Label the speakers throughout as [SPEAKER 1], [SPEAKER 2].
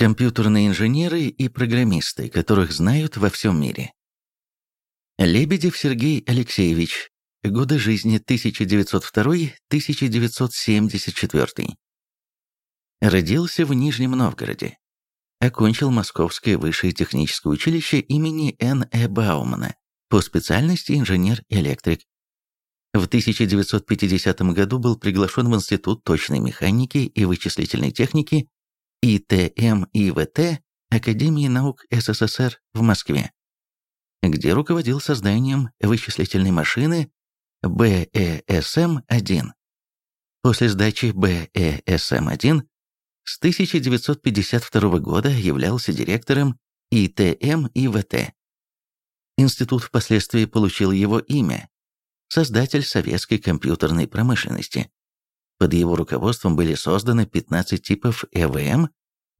[SPEAKER 1] Компьютерные инженеры и программисты, которых знают во всем мире. Лебедев Сергей Алексеевич. Годы жизни 1902-1974. Родился в Нижнем Новгороде. Окончил Московское высшее техническое училище имени Н. Э. Баумана по специальности инженер-электрик. В 1950 году был приглашен в Институт точной механики и вычислительной техники ИТМ ИВТ Академии наук СССР в Москве где руководил созданием вычислительной машины БЭСМ-1. После сдачи БЭСМ-1 с 1952 года являлся директором ИТМ ИВТ. Институт впоследствии получил его имя – создатель советской компьютерной промышленности. Под его руководством были созданы 15 типов ЭВМ,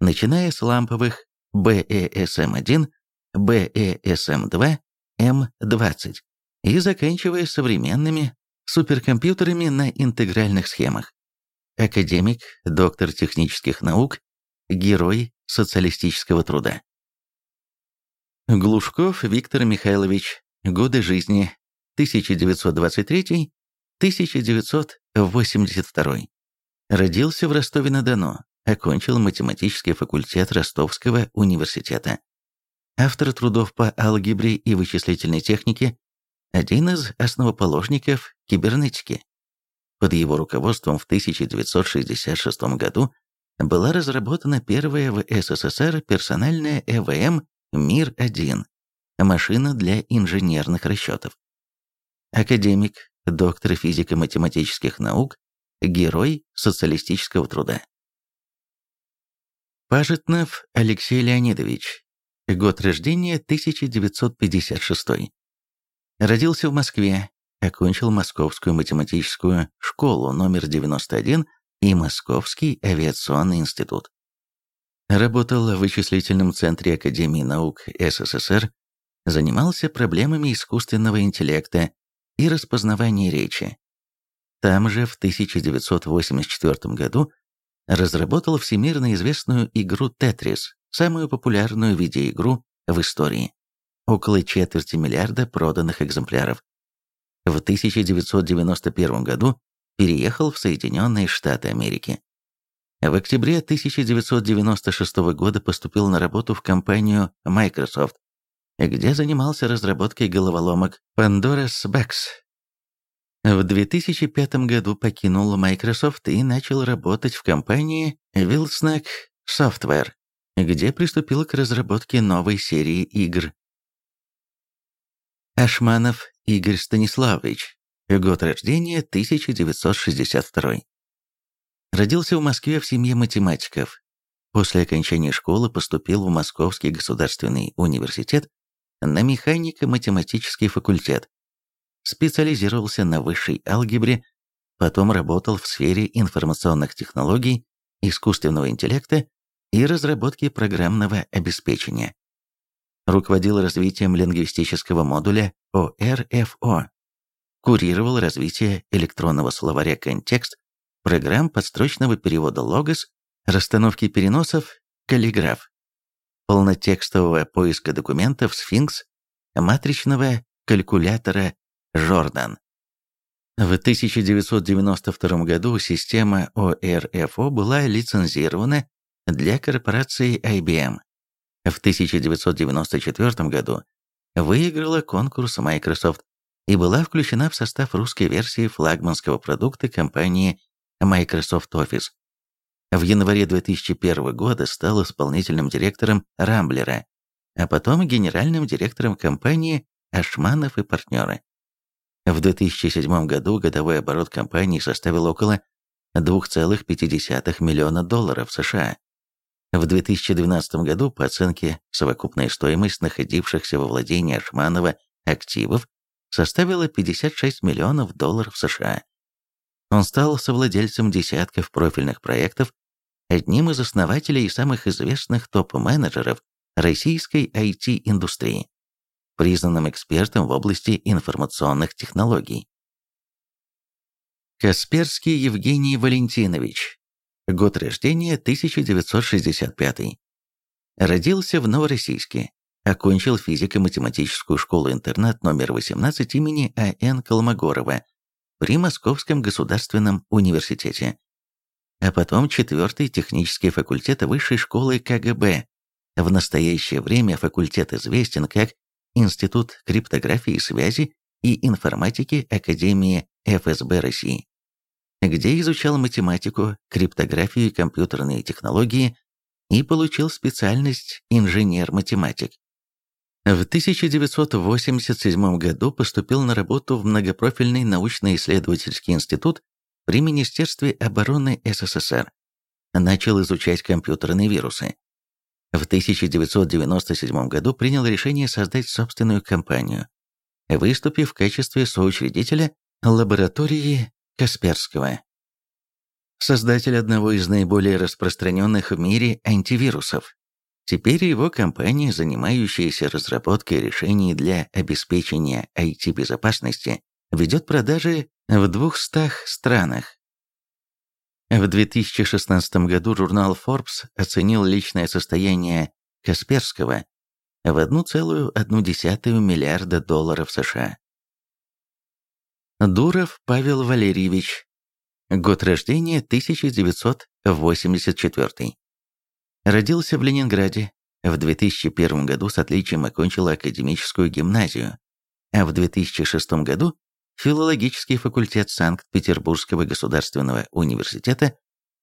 [SPEAKER 1] начиная с ламповых БЭСМ-1 BESM-2 M20 и заканчивая современными суперкомпьютерами на интегральных схемах. Академик, доктор технических наук, герой социалистического труда. Глушков Виктор Михайлович. Годы жизни 1923-1982. Родился в Ростове-на-Дону. Окончил математический факультет Ростовского университета автор трудов по алгебре и вычислительной технике, один из основоположников кибернетики. Под его руководством в 1966 году была разработана первая в СССР персональная ЭВМ «Мир-1» машина для инженерных расчетов. Академик, доктор физико-математических наук, герой социалистического труда. Пажетнов Алексей Леонидович, Год рождения 1956. Родился в Москве, окончил Московскую математическую школу номер 91 и Московский авиационный институт. Работал в вычислительном центре Академии наук СССР, занимался проблемами искусственного интеллекта и распознавания речи. Там же в 1984 году разработал всемирно известную игру «Тетрис», самую популярную видеоигру в истории. Около четверти миллиарда проданных экземпляров. В 1991 году переехал в Соединенные Штаты Америки. В октябре 1996 года поступил на работу в компанию Microsoft, где занимался разработкой головоломок Pandora's Box. В 2005 году покинул Microsoft и начал работать в компании Wilsnack Software где приступил к разработке новой серии игр. Ашманов Игорь Станиславович. Год рождения 1962. Родился в Москве в семье математиков. После окончания школы поступил в Московский государственный университет на механико-математический факультет. Специализировался на высшей алгебре, потом работал в сфере информационных технологий, искусственного интеллекта и разработки программного обеспечения. Руководил развитием лингвистического модуля ОРФО. Курировал развитие электронного словаря «Контекст», программ подстрочного перевода «Логос», расстановки переносов «Каллиграф», полнотекстового поиска документов «Сфинкс», матричного калькулятора «Жордан». В 1992 году система ОРФО была лицензирована для корпорации IBM. В 1994 году выиграла конкурс Microsoft и была включена в состав русской версии флагманского продукта компании Microsoft Office. В январе 2001 года стал исполнительным директором Рамблера, а потом генеральным директором компании Ашманов и партнеры. В 2007 году годовой оборот компании составил около 2,5 миллиона долларов США. В 2012 году, по оценке, совокупная стоимость находившихся во владении Ашманова активов составила 56 миллионов долларов США. Он стал совладельцем десятков профильных проектов, одним из основателей и самых известных топ-менеджеров российской IT-индустрии, признанным экспертом в области информационных технологий. Касперский Евгений Валентинович, Год рождения 1965. Родился в Новороссийске. Окончил физико-математическую школу-интернат номер 18 имени А.Н. Колмогорова при Московском государственном университете. А потом четвертый технический факультет Высшей школы КГБ. В настоящее время факультет известен как Институт криптографии и связи и информатики Академии ФСБ России, где изучал математику, криптографию и компьютерные технологии и получил специальность инженер-математик. В 1987 году поступил на работу в многопрофильный научно-исследовательский институт при Министерстве обороны СССР. Начал изучать компьютерные вирусы. В 1997 году принял решение создать собственную компанию, выступив в качестве соучредителя лаборатории Касперского. Создатель одного из наиболее распространенных в мире антивирусов. Теперь его компания, занимающаяся разработкой решений для обеспечения IT-безопасности, ведет продажи в 200 странах. В 2016 году журнал Forbes оценил личное состояние Касперского в 1,1 миллиарда долларов США. Дуров Павел Валерьевич. Год рождения 1984. Родился в Ленинграде. В 2001 году с отличием окончил академическую гимназию, а в 2006 году филологический факультет Санкт-Петербургского государственного университета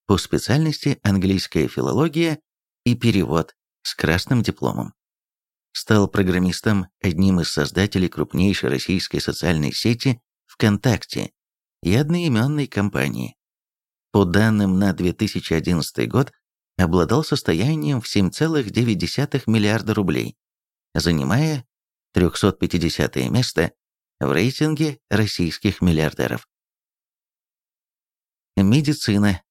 [SPEAKER 1] по специальности английская филология и перевод с красным дипломом. Стал программистом, одним из создателей крупнейшей российской социальной сети ВКонтакте и одноименной компании. По данным на 2011 год, обладал состоянием в 7,9 миллиарда рублей, занимая 350 место в рейтинге российских миллиардеров. Медицина.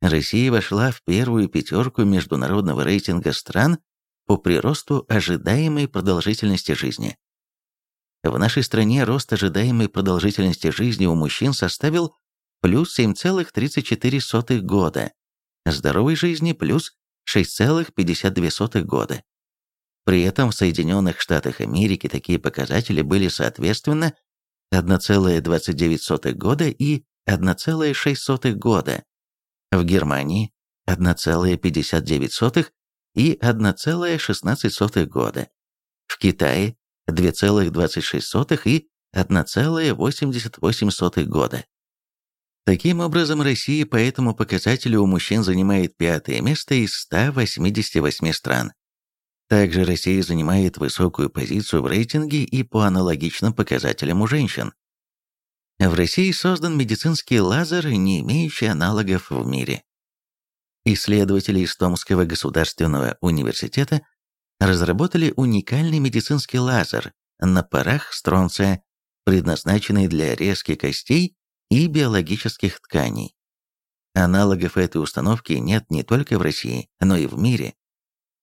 [SPEAKER 1] Россия вошла в первую пятерку международного рейтинга стран по приросту ожидаемой продолжительности жизни. В нашей стране рост ожидаемой продолжительности жизни у мужчин составил плюс 7,34 года, здоровой жизни плюс 6,52 года. При этом в Соединенных Штатах Америки такие показатели были соответственно 1,29 года и 1,06 года, в Германии 1,59 и 1,16 года, в Китае 2,26 и 1,88 года. Таким образом, Россия по этому показателю у мужчин занимает пятое место из 188 стран. Также Россия занимает высокую позицию в рейтинге и по аналогичным показателям у женщин. В России создан медицинский лазер, не имеющий аналогов в мире. Исследователи из Томского государственного университета разработали уникальный медицинский лазер на парах стронция, предназначенный для резки костей и биологических тканей. Аналогов этой установки нет не только в России, но и в мире.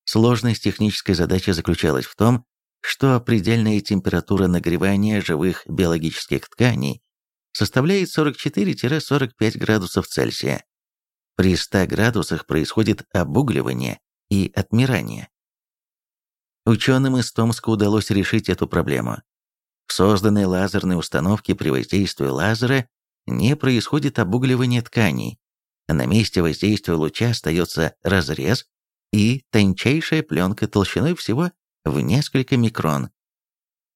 [SPEAKER 1] Сложность технической задачи заключалась в том, что предельная температура нагревания живых биологических тканей составляет 44-45 градусов Цельсия. При 100 градусах происходит обугливание и отмирание. Ученым из Томска удалось решить эту проблему. В созданной лазерной установке при воздействии лазера не происходит обугливание тканей. На месте воздействия луча остается разрез и тончайшая пленка толщиной всего в несколько микрон.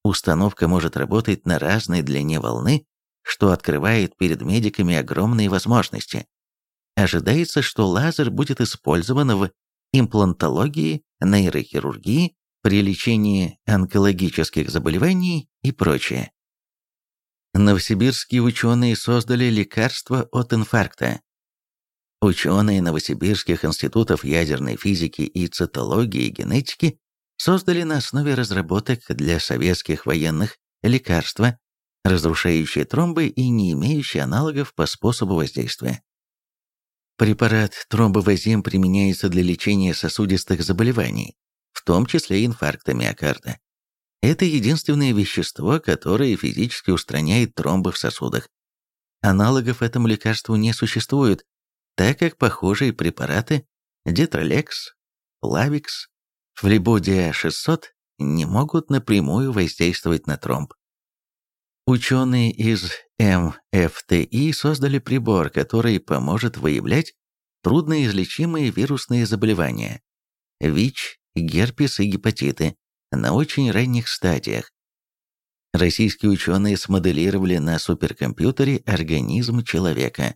[SPEAKER 1] Установка может работать на разной длине волны, что открывает перед медиками огромные возможности. Ожидается, что лазер будет использован в имплантологии, нейрохирургии, при лечении онкологических заболеваний и прочее. Новосибирские ученые создали лекарство от инфаркта. Ученые новосибирских институтов ядерной физики и цитологии и генетики создали на основе разработок для советских военных лекарства, разрушающие тромбы и не имеющие аналогов по способу воздействия. Препарат тромбовазим применяется для лечения сосудистых заболеваний, в том числе инфаркта миокарда. Это единственное вещество, которое физически устраняет тромбы в сосудах. Аналогов этому лекарству не существует, так как похожие препараты Детролекс, Plavix, Флебодия 600 не могут напрямую воздействовать на тромб. Ученые из МФТИ создали прибор, который поможет выявлять трудноизлечимые вирусные заболевания – ВИЧ, герпес и гепатиты на очень ранних стадиях. Российские ученые смоделировали на суперкомпьютере организм человека.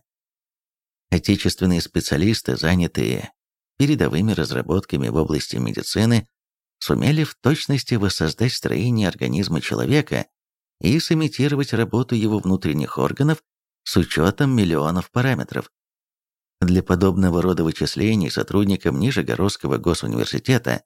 [SPEAKER 1] Отечественные специалисты, занятые передовыми разработками в области медицины, сумели в точности воссоздать строение организма человека и сымитировать работу его внутренних органов с учетом миллионов параметров. Для подобного рода вычислений сотрудникам Нижегородского госуниверситета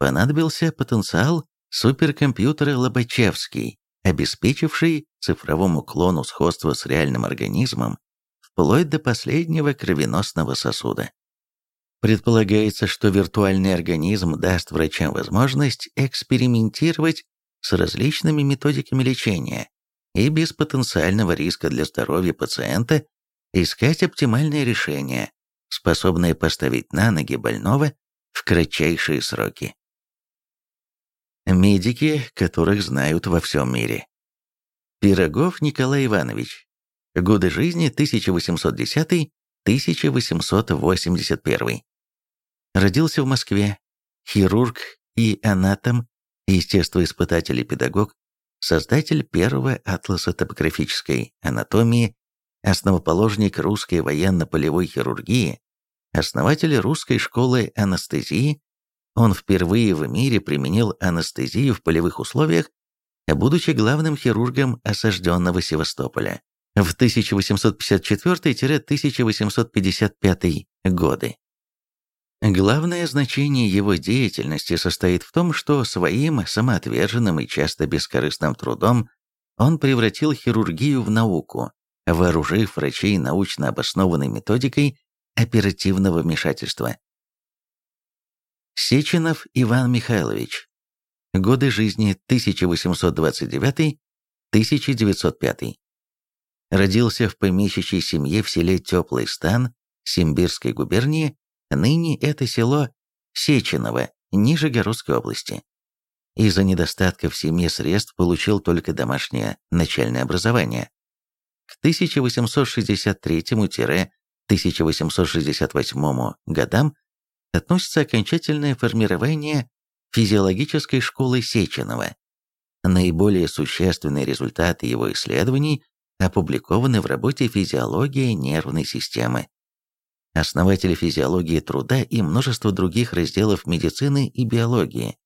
[SPEAKER 1] понадобился потенциал суперкомпьютера Лобачевский, обеспечивший цифровому клону сходство с реальным организмом вплоть до последнего кровеносного сосуда. Предполагается, что виртуальный организм даст врачам возможность экспериментировать с различными методиками лечения и без потенциального риска для здоровья пациента искать оптимальное решение, способное поставить на ноги больного в кратчайшие сроки. Медики, которых знают во всем мире. Пирогов Николай Иванович. Годы жизни 1810-1881. Родился в Москве. Хирург и анатом, естествоиспытатель и педагог, создатель первого атласа топографической анатомии, основоположник русской военно-полевой хирургии, основатель русской школы анестезии, он впервые в мире применил анестезию в полевых условиях, будучи главным хирургом осажденного Севастополя в 1854-1855 годы. Главное значение его деятельности состоит в том, что своим самоотверженным и часто бескорыстным трудом он превратил хирургию в науку, вооружив врачей научно обоснованной методикой оперативного вмешательства. Сеченов Иван Михайлович. Годы жизни 1829-1905. Родился в помещичьей семье в селе Теплый Стан Симбирской губернии Ныне это село Сеченово, Нижегородской области. Из-за недостатка в семье средств получил только домашнее начальное образование. К 1863-1868 годам относится окончательное формирование физиологической школы Сеченова. Наиболее существенные результаты его исследований опубликованы в работе «Физиология нервной системы» основатель физиологии труда и множество других разделов медицины и биологии.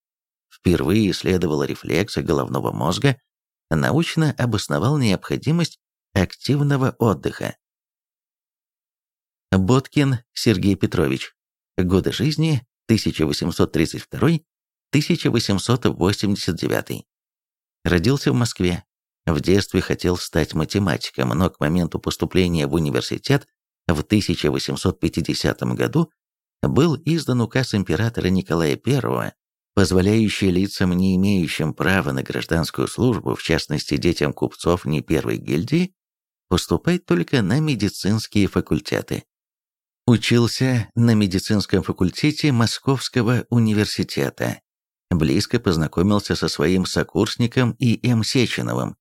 [SPEAKER 1] Впервые исследовал рефлексы головного мозга, научно обосновал необходимость активного отдыха. Боткин Сергей Петрович. Годы жизни 1832-1889. Родился в Москве. В детстве хотел стать математиком, но к моменту поступления в университет в 1850 году был издан указ императора Николая I, позволяющий лицам, не имеющим права на гражданскую службу, в частности детям купцов не первой гильдии, поступать только на медицинские факультеты. Учился на медицинском факультете Московского университета. Близко познакомился со своим сокурсником И.М. Сеченовым.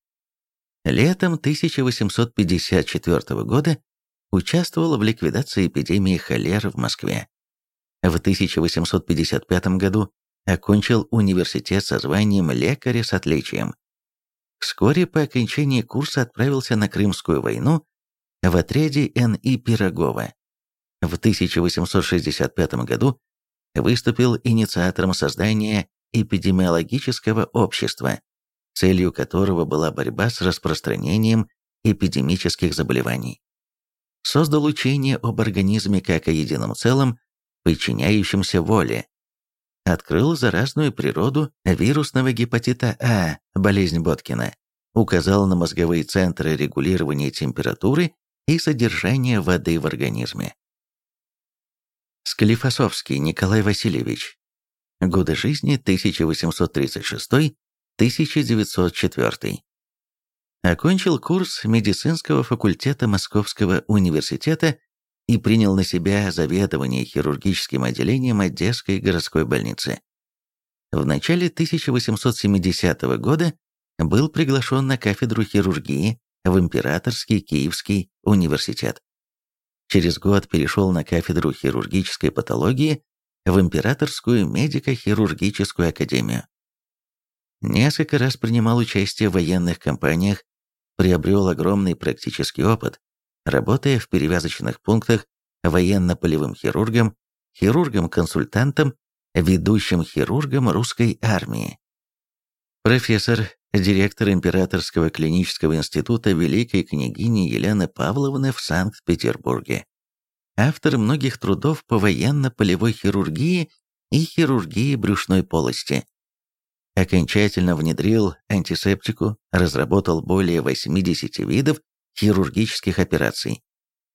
[SPEAKER 1] Летом 1854 года участвовал в ликвидации эпидемии холеры в Москве. В 1855 году окончил университет со званием лекаря с отличием. Вскоре по окончании курса отправился на Крымскую войну в отряде Н.И. Пирогова. В 1865 году выступил инициатором создания эпидемиологического общества, целью которого была борьба с распространением эпидемических заболеваний создал учение об организме как о едином целом, подчиняющемся воле. Открыл заразную природу вирусного гепатита А, болезнь Боткина, указал на мозговые центры регулирования температуры и содержания воды в организме. Склифосовский Николай Васильевич. Годы жизни 1836-1904. Окончил курс медицинского факультета Московского университета и принял на себя заведование хирургическим отделением Одесской городской больницы. В начале 1870 года был приглашен на кафедру хирургии в Императорский Киевский университет. Через год перешел на кафедру хирургической патологии в Императорскую медико-хирургическую академию. Несколько раз принимал участие в военных кампаниях, приобрел огромный практический опыт, работая в перевязочных пунктах военно-полевым хирургом, хирургом-консультантом, ведущим хирургом русской армии. Профессор, директор Императорского клинического института Великой княгини Елены Павловны в Санкт-Петербурге. Автор многих трудов по военно-полевой хирургии и хирургии брюшной полости. Окончательно внедрил антисептику, разработал более 80 видов хирургических операций.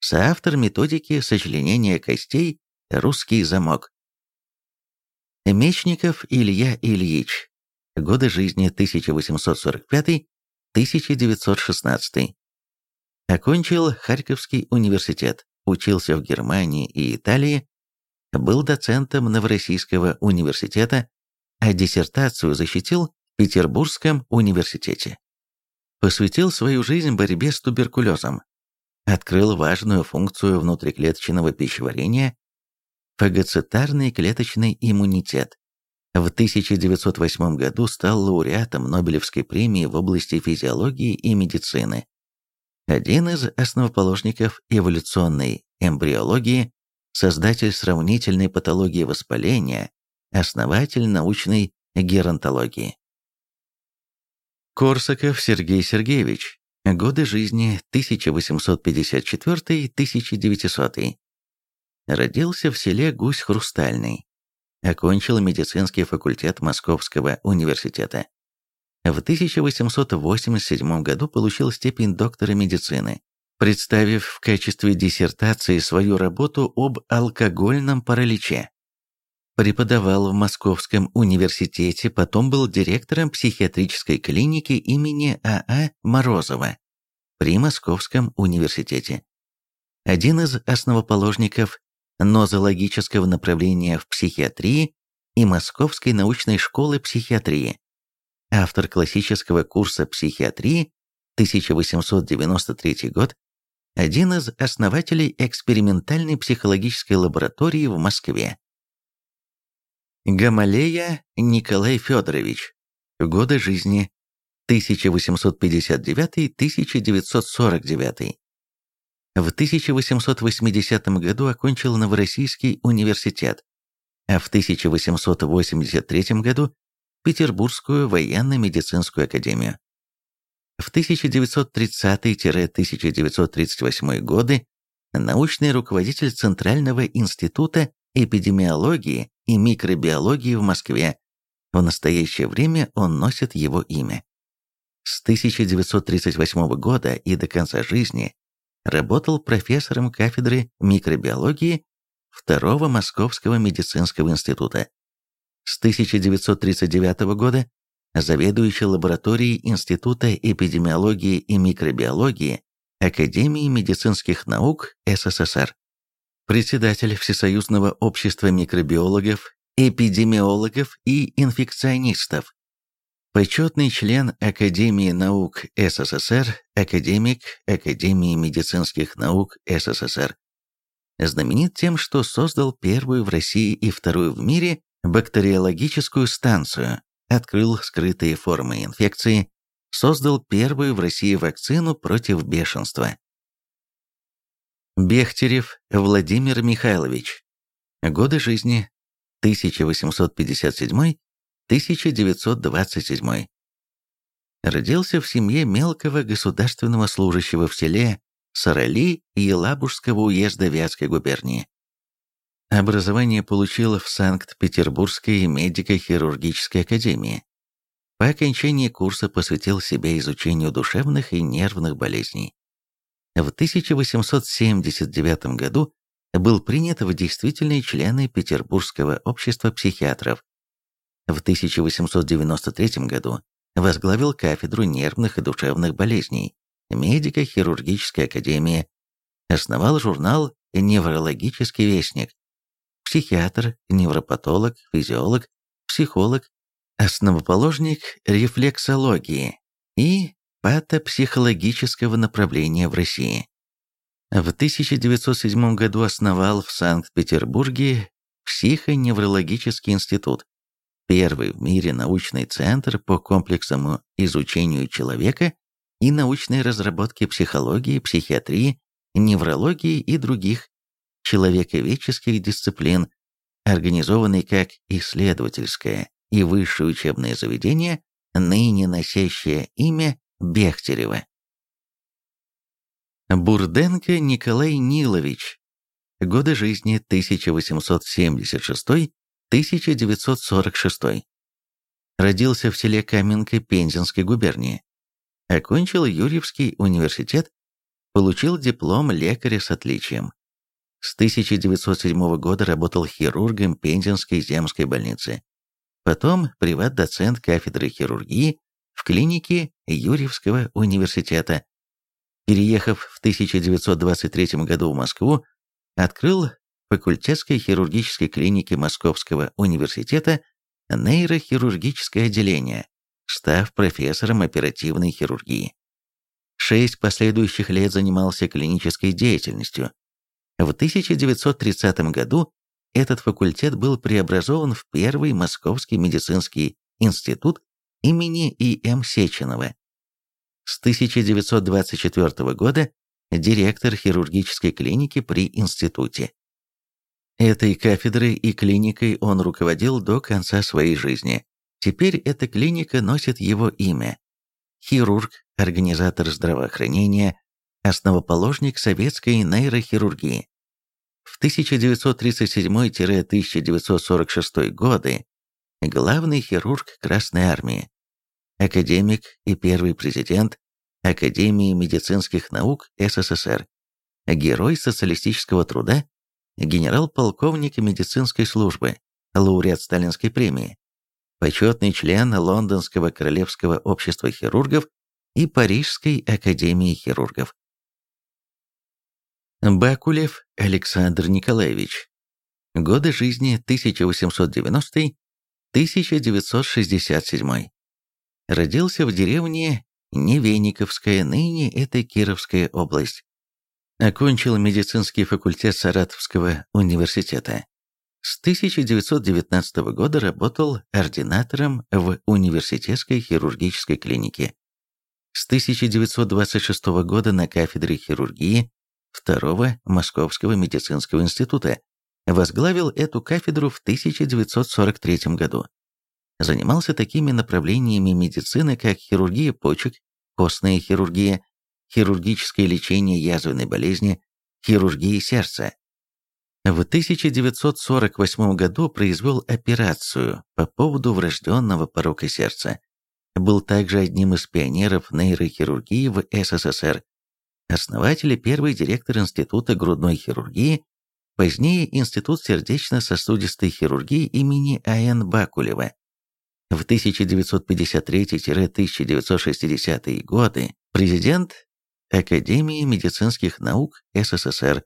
[SPEAKER 1] Соавтор методики сочленения костей «Русский замок». Мечников Илья Ильич. Годы жизни 1845-1916. Окончил Харьковский университет, учился в Германии и Италии, был доцентом Новороссийского университета, а диссертацию защитил в Петербургском университете. Посвятил свою жизнь борьбе с туберкулезом. Открыл важную функцию внутриклеточного пищеварения – фагоцитарный клеточный иммунитет. В 1908 году стал лауреатом Нобелевской премии в области физиологии и медицины. Один из основоположников эволюционной эмбриологии, создатель сравнительной патологии воспаления, основатель научной геронтологии. Корсаков Сергей Сергеевич. Годы жизни 1854-1900. Родился в селе Гусь-Хрустальный. Окончил медицинский факультет Московского университета. В 1887 году получил степень доктора медицины, представив в качестве диссертации свою работу об алкогольном параличе. Преподавал в Московском университете, потом был директором психиатрической клиники имени А.А. А Морозова при Московском университете. Один из основоположников нозологического направления в психиатрии и Московской научной школы психиатрии. Автор классического курса психиатрии 1893 год, один из основателей экспериментальной психологической лаборатории в Москве. Гамалея Николай Федорович. Годы жизни 1859-1949. В 1880 году окончил Новороссийский университет, а в 1883 году Петербургскую военно-медицинскую академию. В 1930-1938 годы научный руководитель Центрального института эпидемиологии и микробиологии в Москве. В настоящее время он носит его имя. С 1938 года и до конца жизни работал профессором кафедры микробиологии Второго Московского медицинского института. С 1939 года заведующий лабораторией Института эпидемиологии и микробиологии Академии медицинских наук СССР председатель Всесоюзного общества микробиологов, эпидемиологов и инфекционистов, почетный член Академии наук СССР, академик Академии медицинских наук СССР. Знаменит тем, что создал первую в России и вторую в мире бактериологическую станцию, открыл скрытые формы инфекции, создал первую в России вакцину против бешенства. Бехтерев Владимир Михайлович. Годы жизни 1857-1927. Родился в семье мелкого государственного служащего в селе Сарали Елабужского уезда Вятской губернии. Образование получил в Санкт-Петербургской медико-хирургической академии. По окончании курса посвятил себя изучению душевных и нервных болезней. В 1879 году был принят в действительные члены Петербургского общества психиатров. В 1893 году возглавил кафедру нервных и душевных болезней медико-хирургической академии, основал журнал неврологический вестник, психиатр, невропатолог, физиолог, психолог, основоположник рефлексологии и патопсихологического направления в России. В 1907 году основал в Санкт-Петербурге психоневрологический институт, первый в мире научный центр по комплексному изучению человека и научной разработке психологии, психиатрии, неврологии и других человековедческих дисциплин, организованный как исследовательское и высшее учебное заведение, ныне носящее имя Бехтерева. Бурденко Николай Нилович. Годы жизни 1876-1946. Родился в селе Каменка Пензенской губернии. Окончил Юрьевский университет, получил диплом лекаря с отличием. С 1907 года работал хирургом Пензенской земской больницы. Потом приват-доцент кафедры хирургии в клинике Юрьевского университета. Переехав в 1923 году в Москву, открыл факультетской хирургической клинике Московского университета нейрохирургическое отделение, став профессором оперативной хирургии. Шесть последующих лет занимался клинической деятельностью. В 1930 году этот факультет был преобразован в первый Московский медицинский институт имени И.М. Сеченова. С 1924 года директор хирургической клиники при институте. Этой кафедрой и клиникой он руководил до конца своей жизни. Теперь эта клиника носит его имя. Хирург, организатор здравоохранения, основоположник советской нейрохирургии. В 1937-1946 годы главный хирург Красной Армии, академик и первый президент Академии медицинских наук СССР, герой социалистического труда, генерал-полковник медицинской службы, лауреат Сталинской премии, почетный член Лондонского Королевского общества хирургов и Парижской академии хирургов. Бакулев Александр Николаевич. Годы жизни 1890-1967. Родился в деревне Невениковская, ныне это Кировская область. Окончил медицинский факультет Саратовского университета. С 1919 года работал ординатором в университетской хирургической клинике. С 1926 года на кафедре хирургии Второго Московского медицинского института, возглавил эту кафедру в 1943 году. Занимался такими направлениями медицины, как хирургия почек, костная хирургия, хирургическое лечение язвенной болезни, хирургия сердца. В 1948 году произвел операцию по поводу врожденного порока сердца. Был также одним из пионеров нейрохирургии в СССР основатель и первый директор Института грудной хирургии, позднее Институт сердечно-сосудистой хирургии имени А.Н. Бакулева. В 1953-1960 годы президент Академии медицинских наук СССР,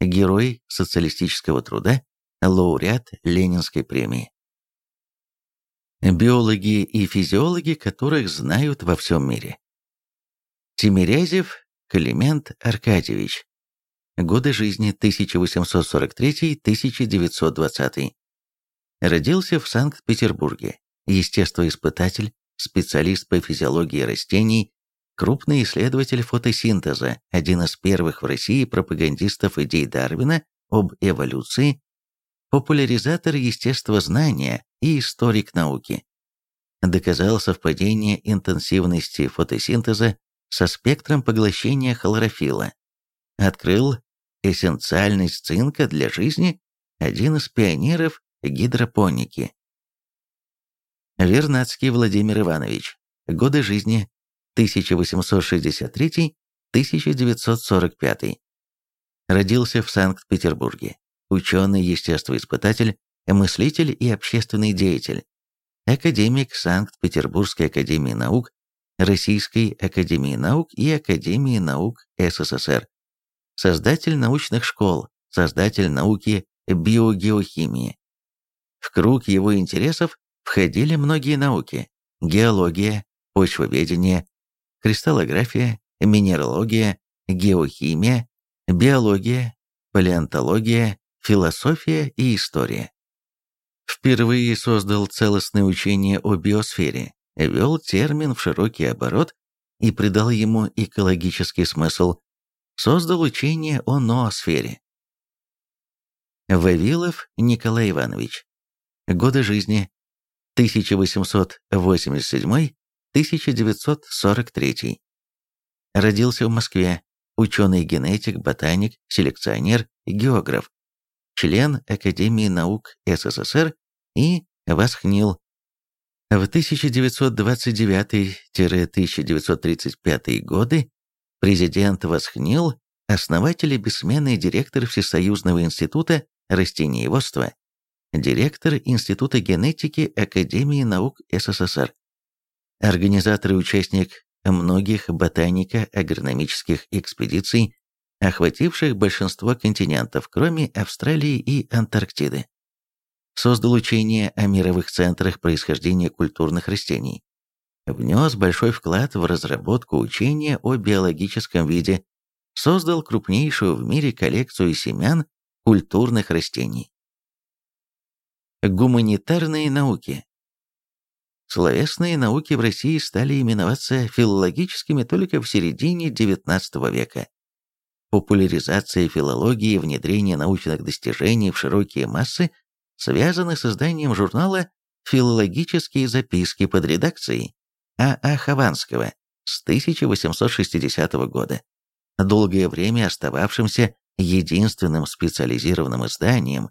[SPEAKER 1] герой социалистического труда, лауреат Ленинской премии. Биологи и физиологи, которых знают во всем мире. Тимирязев Климент Аркадьевич. Годы жизни 1843-1920. Родился в Санкт-Петербурге. Естествоиспытатель, специалист по физиологии растений, крупный исследователь фотосинтеза, один из первых в России пропагандистов идей Дарвина об эволюции, популяризатор естествознания и историк науки. Доказал совпадение интенсивности фотосинтеза со спектром поглощения хлорофилла. Открыл эссенциальность цинка для жизни, один из пионеров гидропоники. Вернадский Владимир Иванович. Годы жизни 1863-1945. Родился в Санкт-Петербурге. Ученый-естествоиспытатель, мыслитель и общественный деятель. Академик Санкт-Петербургской академии наук, Российской академии наук и Академии наук СССР. Создатель научных школ создатель науки биогеохимии. В круг его интересов входили многие науки – геология, почвоведение, кристаллография, минералогия, геохимия, биология, палеонтология, философия и история. Впервые создал целостное учение о биосфере, ввел термин в широкий оборот и придал ему экологический смысл, создал учение о ноосфере. Вавилов Николай Иванович. Годы жизни 1887-1943. Родился в Москве, ученый-генетик, ботаник, селекционер, географ, член Академии наук СССР и восхнил. В 1929-1935 годы президент восхнил, основатель и бессменный директор Всесоюзного института растениеводства, директор Института генетики Академии наук СССР, организатор и участник многих ботанико-агрономических экспедиций, охвативших большинство континентов, кроме Австралии и Антарктиды. Создал учение о мировых центрах происхождения культурных растений. Внес большой вклад в разработку учения о биологическом виде, создал крупнейшую в мире коллекцию семян культурных растений. Гуманитарные науки Словесные науки в России стали именоваться филологическими только в середине XIX века. Популяризация филологии и внедрение научных достижений в широкие массы связаны с созданием журнала «Филологические записки» под редакцией А. А. Хованского с 1860 года, долгое время остававшимся единственным специализированным изданием,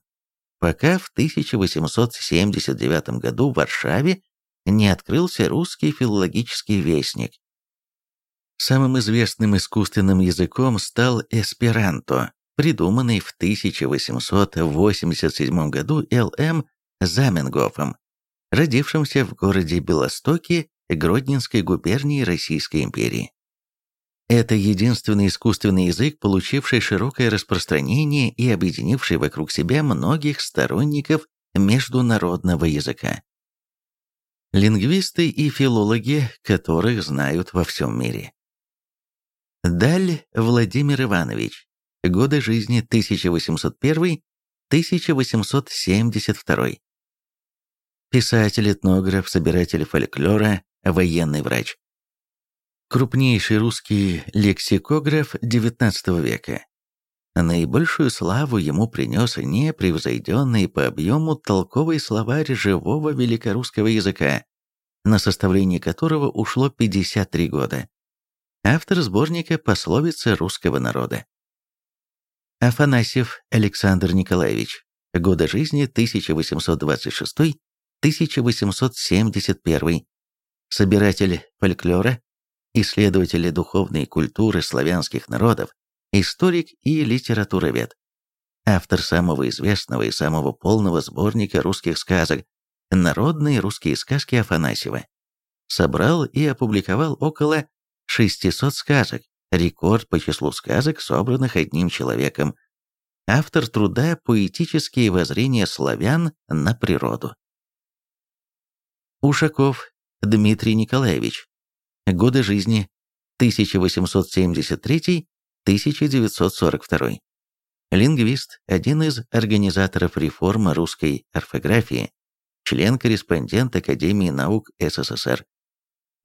[SPEAKER 1] пока в 1879 году в Варшаве не открылся русский филологический вестник. Самым известным искусственным языком стал эсперанто, придуманный в 1887 году Л.М. Заменгофом, родившимся в городе Белостоке Гродненской губернии Российской империи. Это единственный искусственный язык, получивший широкое распространение и объединивший вокруг себя многих сторонников международного языка лингвисты и филологи, которых знают во всем мире. Даль Владимир Иванович. Годы жизни 1801-1872. Писатель, этнограф, собиратель фольклора, военный врач. Крупнейший русский лексикограф XIX века. Наибольшую славу ему принес непревзойденный по объему толковый словарь живого великорусского языка, на составление которого ушло 53 года. Автор сборника «Пословицы русского народа». Афанасьев Александр Николаевич. Годы жизни 1826-1871. Собиратель фольклора, исследователь духовной культуры славянских народов, историк и литературовед. Автор самого известного и самого полного сборника русских сказок «Народные русские сказки Афанасьева». Собрал и опубликовал около 600 сказок, рекорд по числу сказок, собранных одним человеком. Автор труда «Поэтические воззрения славян на природу». Ушаков Дмитрий Николаевич. Годы жизни 1873 1942. Лингвист, один из организаторов реформы русской орфографии, член-корреспондент Академии наук СССР.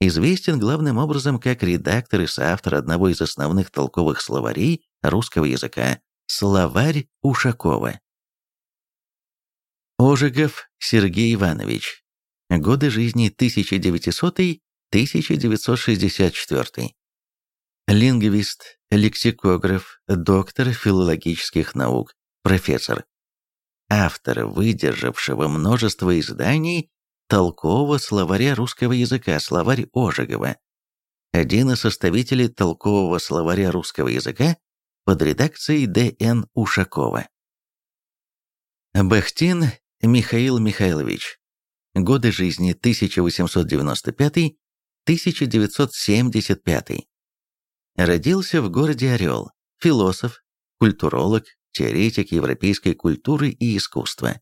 [SPEAKER 1] Известен главным образом как редактор и соавтор одного из основных толковых словарей русского языка «Словарь Ушакова». Ожегов Сергей Иванович. Годы жизни 1900-1964. Лингвист, лексикограф, доктор филологических наук, профессор. Автор выдержавшего множество изданий толкового словаря русского языка, словарь Ожегова. Один из составителей толкового словаря русского языка под редакцией Д.Н. Ушакова. Бахтин Михаил Михайлович. Годы жизни 1895-1975. Родился в городе Орел, философ, культуролог, теоретик европейской культуры и искусства,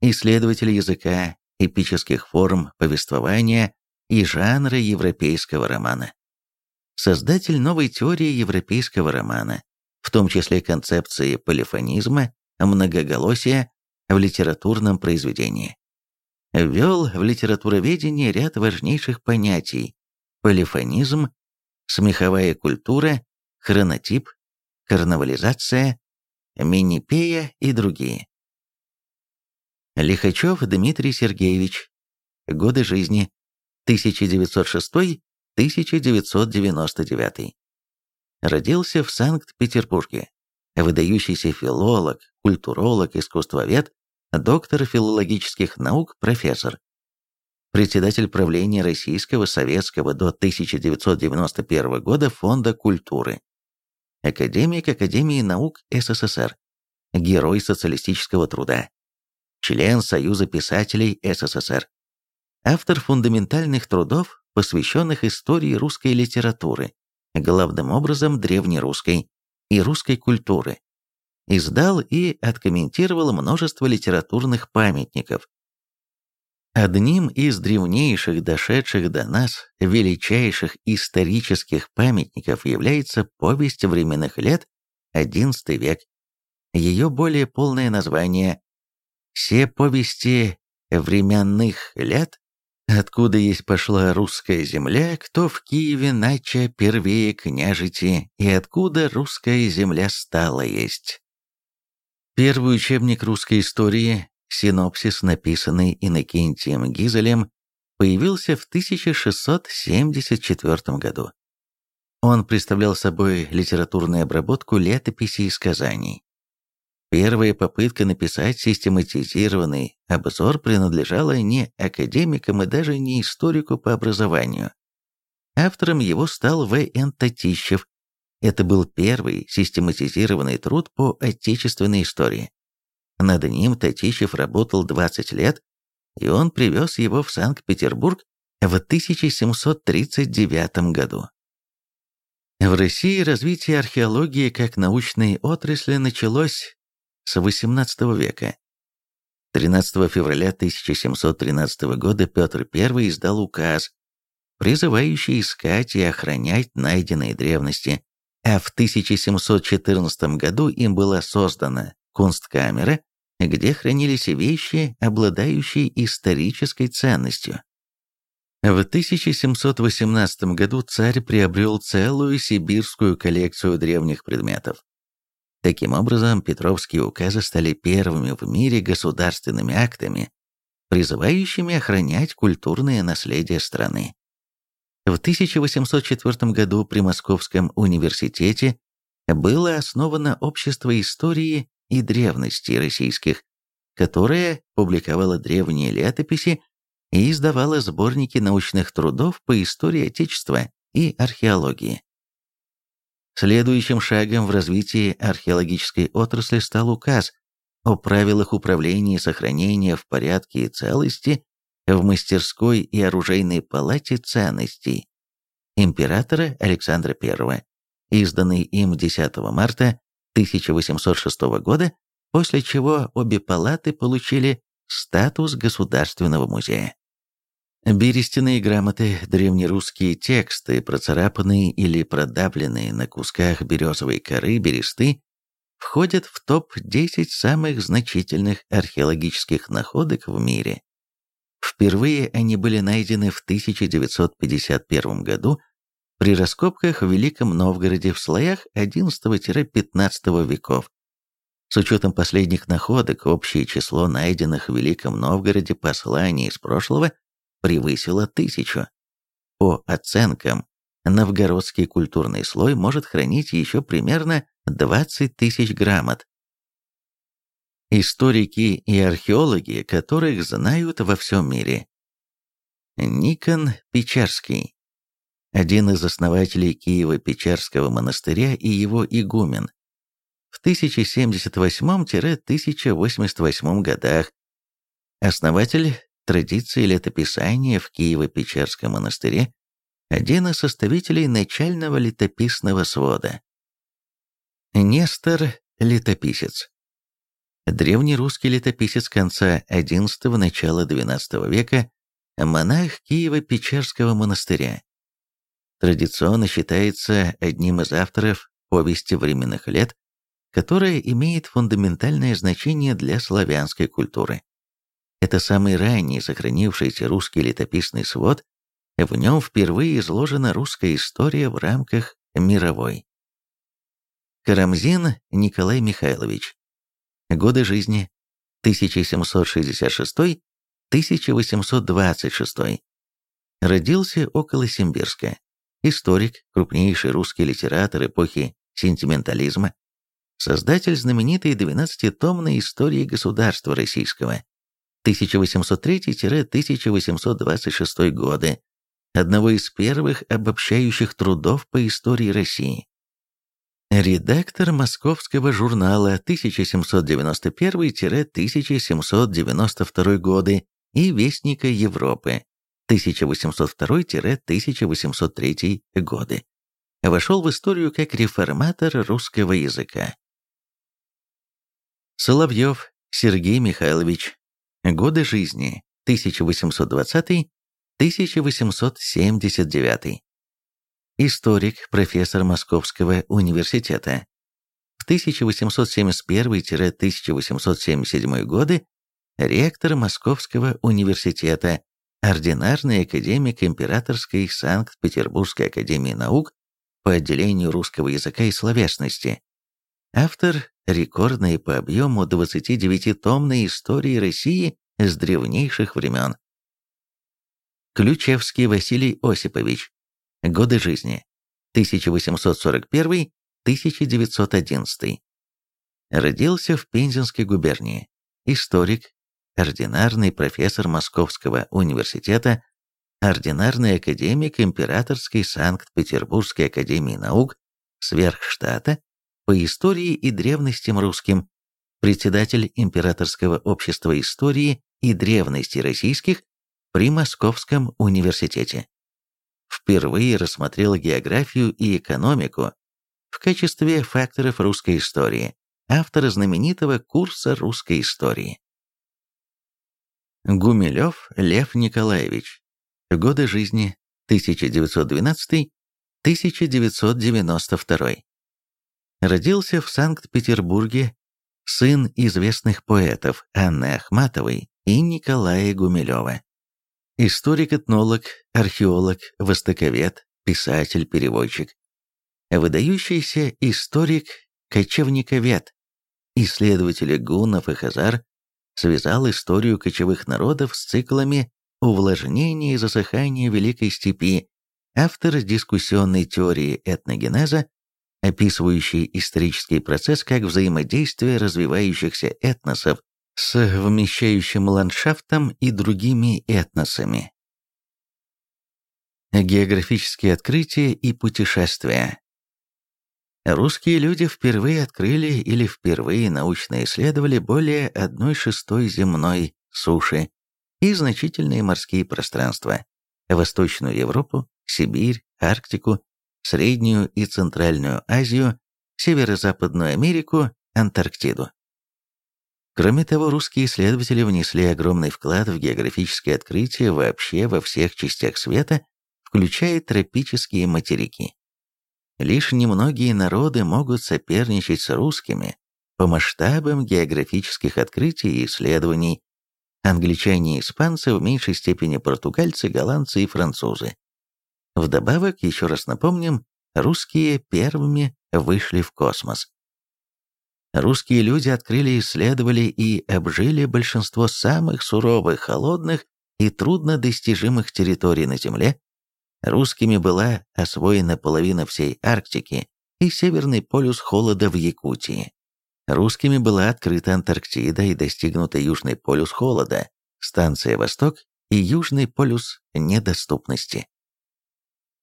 [SPEAKER 1] исследователь языка, эпических форм повествования и жанра европейского романа. Создатель новой теории европейского романа, в том числе концепции полифонизма, многоголосия в литературном произведении. Ввел в литературоведение ряд важнейших понятий – полифонизм, смеховая культура, хронотип, карнавализация, минипея и другие. Лихачев Дмитрий Сергеевич. Годы жизни 1906-1999. Родился в Санкт-Петербурге. Выдающийся филолог, культуролог, искусствовед, доктор филологических наук, профессор. Председатель правления Российского Советского до 1991 года Фонда культуры. Академик Академии наук СССР. Герой социалистического труда. Член Союза писателей СССР. Автор фундаментальных трудов, посвященных истории русской литературы, главным образом древнерусской, и русской культуры. Издал и откомментировал множество литературных памятников. Одним из древнейших дошедших до нас величайших исторических памятников является повесть временных лет XI век. Ее более полное название «Все повести временных лет Откуда есть пошла русская земля, кто в Киеве нача первее княжити, и откуда русская земля стала есть. Первый учебник русской истории, синопсис, написанный Иннокентием Гизелем, появился в 1674 году. Он представлял собой литературную обработку летописей и сказаний. Первая попытка написать систематизированный обзор принадлежала не академикам и даже не историку по образованию. Автором его стал В.Н. Татищев. Это был первый систематизированный труд по отечественной истории. Над ним Татищев работал 20 лет, и он привез его в Санкт-Петербург в 1739 году. В России развитие археологии как научной отрасли началось с XVIII века. 13 февраля 1713 года Петр I издал указ, призывающий искать и охранять найденные древности, а в 1714 году им была создана Кунсткамера, где хранились вещи, обладающие исторической ценностью. В 1718 году царь приобрел целую сибирскую коллекцию древних предметов. Таким образом, Петровские указы стали первыми в мире государственными актами, призывающими охранять культурное наследие страны. В 1804 году при Московском университете было основано Общество истории и древности российских, которое публиковало древние летописи и издавало сборники научных трудов по истории Отечества и археологии. Следующим шагом в развитии археологической отрасли стал указ о правилах управления и сохранения в порядке и целости в мастерской и оружейной палате ценностей императора Александра I, изданный им 10 марта 1806 года, после чего обе палаты получили статус государственного музея. Берестяные грамоты, древнерусские тексты, процарапанные или продавленные на кусках березовой коры бересты, входят в топ-10 самых значительных археологических находок в мире. Впервые они были найдены в 1951 году при раскопках в Великом Новгороде в слоях XI-XV веков. С учетом последних находок, общее число найденных в Великом Новгороде посланий из прошлого превысила тысячу. По оценкам, новгородский культурный слой может хранить еще примерно 20 тысяч грамот. Историки и археологи, которых знают во всем мире. Никон Печерский, один из основателей Киева-Печерского монастыря и его игумен. В 1078-1088 годах основатель традиции летописания в Киево-Печерском монастыре, один из составителей начального летописного свода. Нестор Летописец. Древний русский летописец конца XI – начала XII века, монах Киева-Печерского монастыря. Традиционно считается одним из авторов повести временных лет, которая имеет фундаментальное значение для славянской культуры. Это самый ранний сохранившийся русский летописный свод, в нем впервые изложена русская история в рамках мировой. Карамзин Николай Михайлович. Годы жизни 1766-1826. Родился около Симбирска. Историк, крупнейший русский литератор эпохи сентиментализма, создатель знаменитой 12-томной истории государства российского 1803-1826 годы, одного из первых обобщающих трудов по истории России. Редактор московского журнала 1791-1792 годы и Вестника Европы 1802-1803 годы. Вошел в историю как реформатор русского языка. Соловьев Сергей Михайлович. Годы жизни 1820-1879. Историк, профессор Московского университета. В 1871-1877 годы ректор Московского университета, ординарный академик Императорской Санкт-Петербургской академии наук по отделению русского языка и словесности. Автор рекордной по объему 29-томной истории России с древнейших времен. Ключевский Василий Осипович. Годы жизни. 1841-1911. Родился в Пензенской губернии. Историк, ординарный профессор Московского университета, ординарный академик Императорской Санкт-Петербургской академии наук, сверхштата, по истории и древностям русским, председатель Императорского общества истории и древностей российских при Московском университете впервые рассмотрел географию и экономику в качестве факторов русской истории, автора знаменитого курса русской истории. Гумилев Лев Николаевич. Годы жизни 1912-1992. Родился в Санкт-Петербурге, сын известных поэтов Анны Ахматовой и Николая Гумилева. Историк-этнолог, археолог, востоковед, писатель, переводчик. Выдающийся историк, кочевниковед, исследователь гуннов и хазар, связал историю кочевых народов с циклами увлажнения и засыхания Великой Степи, автор дискуссионной теории этногенеза, описывающей исторический процесс как взаимодействие развивающихся этносов с вмещающим ландшафтом и другими этносами. Географические открытия и путешествия. Русские люди впервые открыли или впервые научно исследовали более 1 шестой земной суши и значительные морские пространства, Восточную Европу, Сибирь, Арктику, Среднюю и Центральную Азию, Северо-Западную Америку, Антарктиду. Кроме того, русские исследователи внесли огромный вклад в географические открытия вообще во всех частях света, включая тропические материки. Лишь немногие народы могут соперничать с русскими по масштабам географических открытий и исследований, англичане и испанцы, в меньшей степени португальцы, голландцы и французы. Вдобавок, еще раз напомним, русские первыми вышли в космос. Русские люди открыли, исследовали и обжили большинство самых суровых, холодных и труднодостижимых территорий на Земле. Русскими была освоена половина всей Арктики и Северный полюс холода в Якутии. Русскими была открыта Антарктида и достигнута Южный полюс холода, станция «Восток» и Южный полюс недоступности.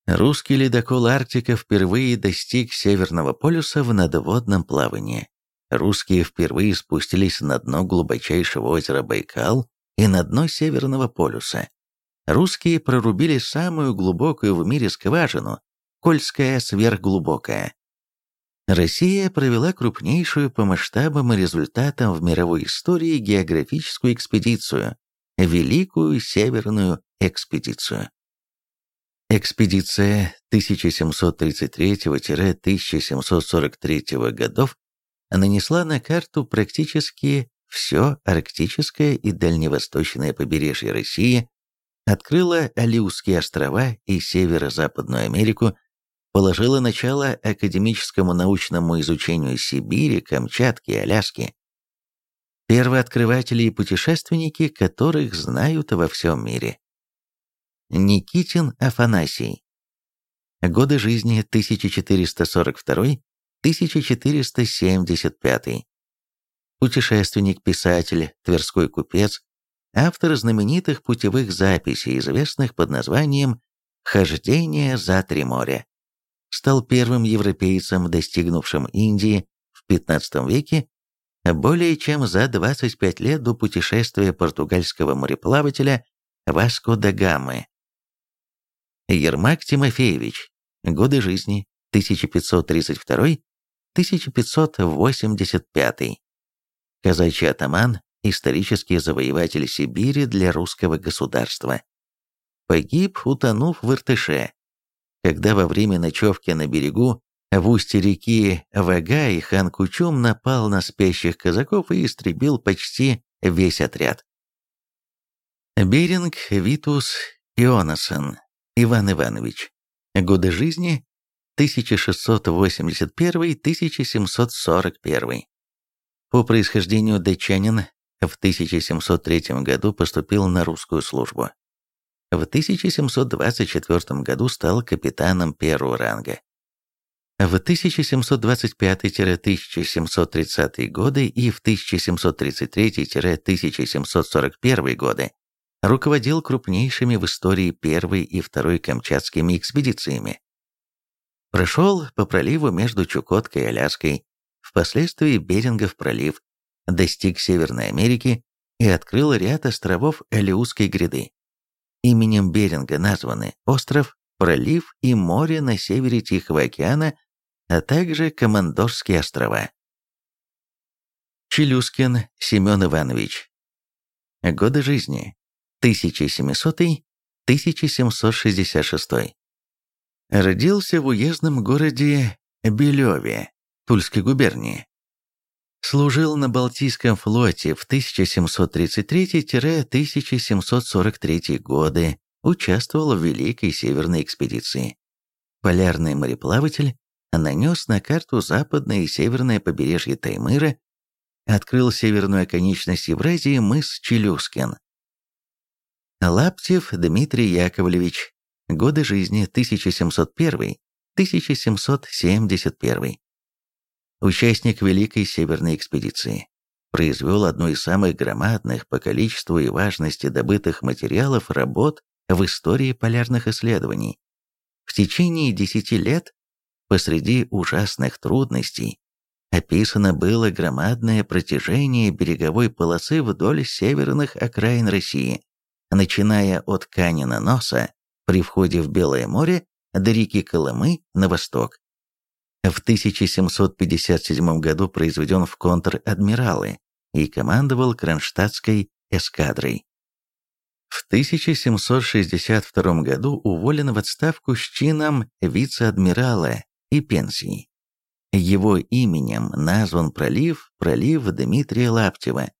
[SPEAKER 1] Русский ледокол «Арктика» впервые достиг Северного полюса в надводном плавании русские впервые спустились на дно глубочайшего озера Байкал и на дно Северного полюса. Русские прорубили самую глубокую в мире скважину, Кольская сверхглубокая. Россия провела крупнейшую по масштабам и результатам в мировой истории географическую экспедицию – Великую Северную экспедицию. Экспедиция 1733-1743 годов нанесла на карту практически все арктическое и дальневосточное побережье России, открыла Алиутские острова и Северо-Западную Америку, положила начало академическому научному изучению Сибири, Камчатки и Аляски. Первооткрыватели и путешественники, которых знают во всем мире. Никитин Афанасий. Годы жизни 1442-1475. Путешественник, писатель, тверской купец, автор знаменитых путевых записей, известных под названием «Хождение за три моря» стал первым европейцем, достигнувшим Индии в XV веке, более чем за 25 лет до путешествия португальского мореплавателя Васко да Гамы. Ермак Тимофеевич. Годы жизни 1532-1585. Казачий атаман, исторический завоеватель Сибири для русского государства. Погиб, утонув в Иртыше, когда во время ночевки на берегу в устье реки Вагай хан Кучум напал на спящих казаков и истребил почти весь отряд. Беринг Витус Ионасон Иван Иванович. Годы жизни 1681-1741. По происхождению датчанин в 1703 году поступил на русскую службу. В 1724 году стал капитаном первого ранга. В 1725-1730 годы и в 1733-1741 годы руководил крупнейшими в истории первой и второй Камчатскими экспедициями. Прошел по проливу между Чукоткой и Аляской, впоследствии Берингов пролив, достиг Северной Америки и открыл ряд островов Алиутской гряды. Именем Беринга названы остров, пролив и море на севере Тихого океана, а также Командорские острова. Челюскин Семен Иванович. Годы жизни 1700-1766. Родился в уездном городе Белеве, Тульской губернии. Служил на Балтийском флоте в 1733-1743 годы, участвовал в Великой Северной экспедиции. Полярный мореплаватель нанес на карту западное и северное побережье Таймыра, открыл северную оконечность Евразии мыс Челюскин. Лаптев Дмитрий Яковлевич. Годы жизни 1701-1771 участник Великой Северной экспедиции, произвел одну из самых громадных по количеству и важности добытых материалов работ в истории полярных исследований. В течение десяти лет, посреди ужасных трудностей, описано было громадное протяжение береговой полосы вдоль северных окраин России, начиная от Канина носа при входе в Белое море до реки Колымы на восток, в 1757 году произведен в контр-адмиралы и командовал Кронштадтской эскадрой. В 1762 году уволен в отставку с чином вице-адмирала и пенсии. Его именем назван пролив, пролив Дмитрия Лаптева,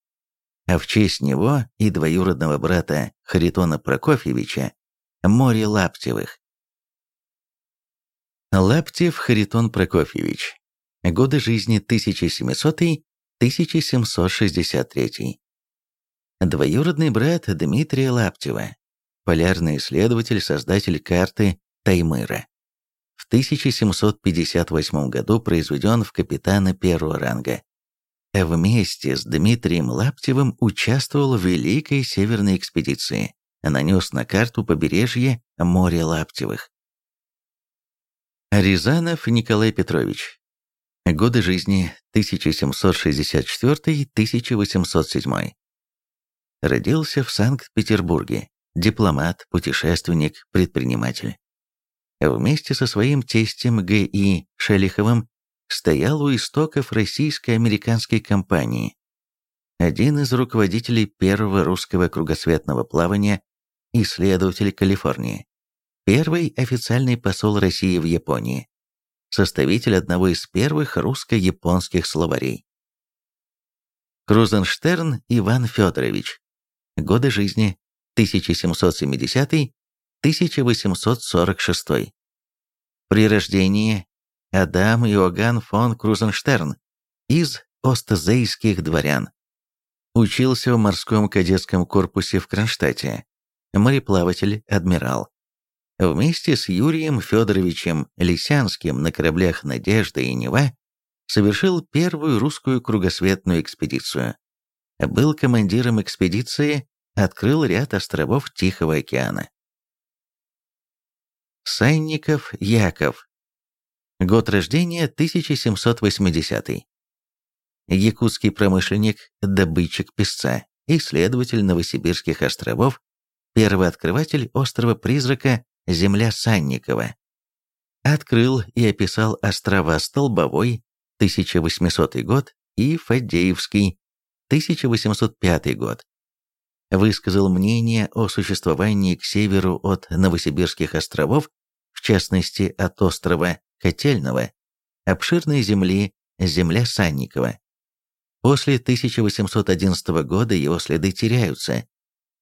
[SPEAKER 1] а в честь него и двоюродного брата Харитона Прокофьевича море Лаптевых. Лаптев Харитон Прокофьевич. Годы жизни 1700-1763. Двоюродный брат Дмитрия Лаптева. Полярный исследователь, создатель карты Таймыра. В 1758 году произведен в капитана первого ранга. Вместе с Дмитрием Лаптевым участвовал в Великой Северной экспедиции. Нанес на карту побережье моря Лаптевых. Рязанов Николай Петрович. Годы жизни 1764-1807. Родился в Санкт-Петербурге. Дипломат, путешественник, предприниматель. Вместе со своим тестем Г.И. Шелиховым стоял у истоков российско-американской компании. Один из руководителей первого русского кругосветного плавания, исследователь Калифорнии. Первый официальный посол России в Японии. Составитель одного из первых русско-японских словарей. Крузенштерн Иван Федорович. Годы жизни 1770-1846. При рождении Адам Иоганн фон Крузенштерн из остзейских дворян. Учился в морском кадетском корпусе в Кронштадте. Мореплаватель, адмирал. Вместе с Юрием Федоровичем Лисянским на кораблях «Надежда» и «Нева» совершил первую русскую кругосветную экспедицию. Был командиром экспедиции, открыл ряд островов Тихого океана. Санников Яков. Год рождения 1780. Якутский промышленник, добытчик песца, исследователь Новосибирских островов, первый открыватель острова-призрака Земля Санникова. Открыл и описал острова Столбовой, 1800 год, и Фадеевский, 1805 год. Высказал мнение о существовании к северу от Новосибирских островов, в частности от острова Котельного, обширной земли, земля Санникова. После 1811 года его следы теряются.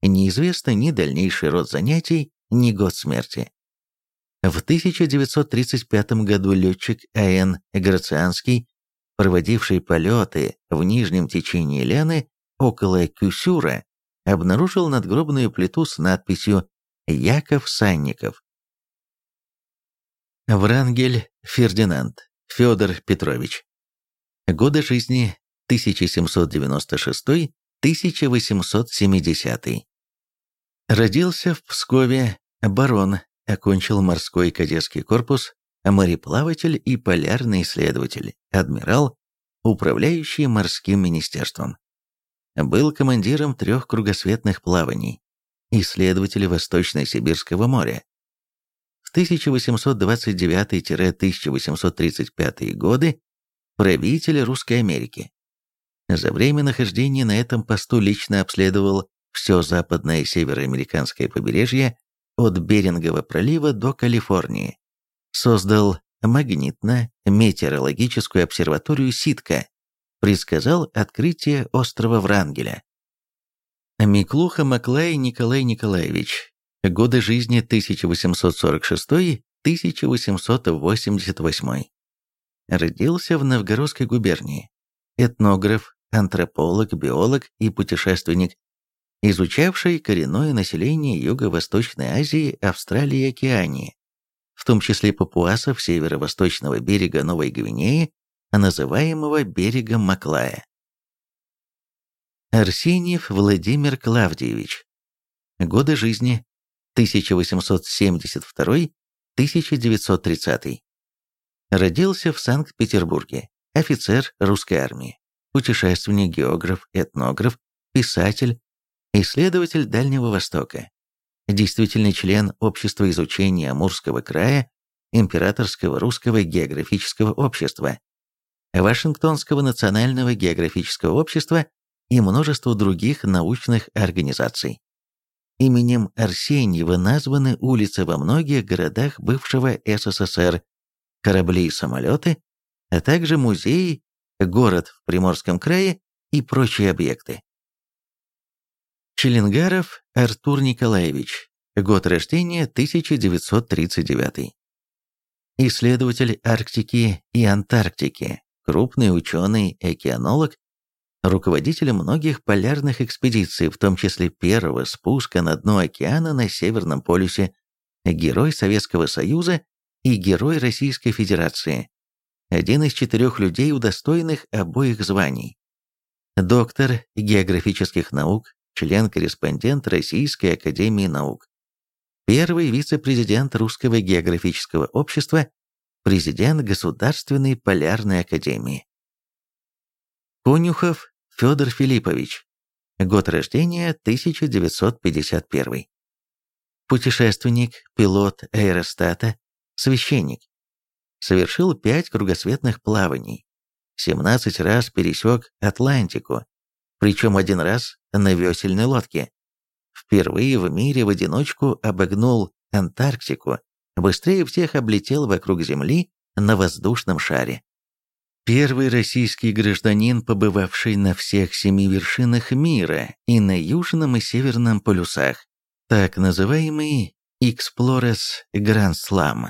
[SPEAKER 1] Неизвестно ни дальнейший род занятий, ни год смерти. В 1935 году летчик А.Н. Грацианский, проводивший полеты в нижнем течении Лены около Кюсюра, обнаружил надгробную плиту с надписью «Яков Санников». Врангель Фердинанд Федор Петрович. Годы жизни 1796-1870. Родился в Пскове, барон, окончил морской кадетский корпус, мореплаватель и полярный исследователь, адмирал, управляющий морским министерством. Был командиром трех кругосветных плаваний, исследователь Восточно-Сибирского моря. В 1829-1835 годы правитель Русской Америки. За время нахождения на этом посту лично обследовал все западное североамериканское побережье от Берингового пролива до Калифорнии. Создал магнитно-метеорологическую обсерваторию Ситка, предсказал открытие острова Врангеля. Миклуха Маклай Николай Николаевич. Годы жизни 1846-1888. Родился в Новгородской губернии. Этнограф, антрополог, биолог и путешественник, изучавший коренное население Юго-Восточной Азии, Австралии и Океании, в том числе папуасов северо-восточного берега Новой Гвинеи, называемого берегом Маклая. Арсеньев Владимир Клавдиевич. Годы жизни 1872-1930. Родился в Санкт-Петербурге, офицер русской армии, путешественник, географ, этнограф, писатель, исследователь Дальнего Востока, действительный член Общества изучения Амурского края Императорского русского географического общества, Вашингтонского национального географического общества и множество других научных организаций. Именем Арсеньева названы улицы во многих городах бывшего СССР, корабли и самолеты, а также музеи, город в Приморском крае и прочие объекты. Челенгаров Артур Николаевич. Год рождения 1939. Исследователь Арктики и Антарктики, крупный ученый-океанолог, руководитель многих полярных экспедиций, в том числе первого спуска на дно океана на Северном полюсе, герой Советского Союза и герой Российской Федерации, один из четырех людей, удостоенных обоих званий. Доктор географических наук, член-корреспондент Российской Академии Наук. Первый вице-президент Русского географического общества, президент Государственной полярной академии. Конюхов Федор Филиппович. Год рождения 1951. Путешественник, пилот аэростата, священник. совершил пять кругосветных плаваний, 17 раз пересек Атлантику, причем один раз на весельной лодке. Впервые в мире в одиночку обогнул Антарктику, быстрее всех облетел вокруг Земли на воздушном шаре. Первый российский гражданин, побывавший на всех семи вершинах мира и на южном и северном полюсах, так называемый Explorers Grand Slam.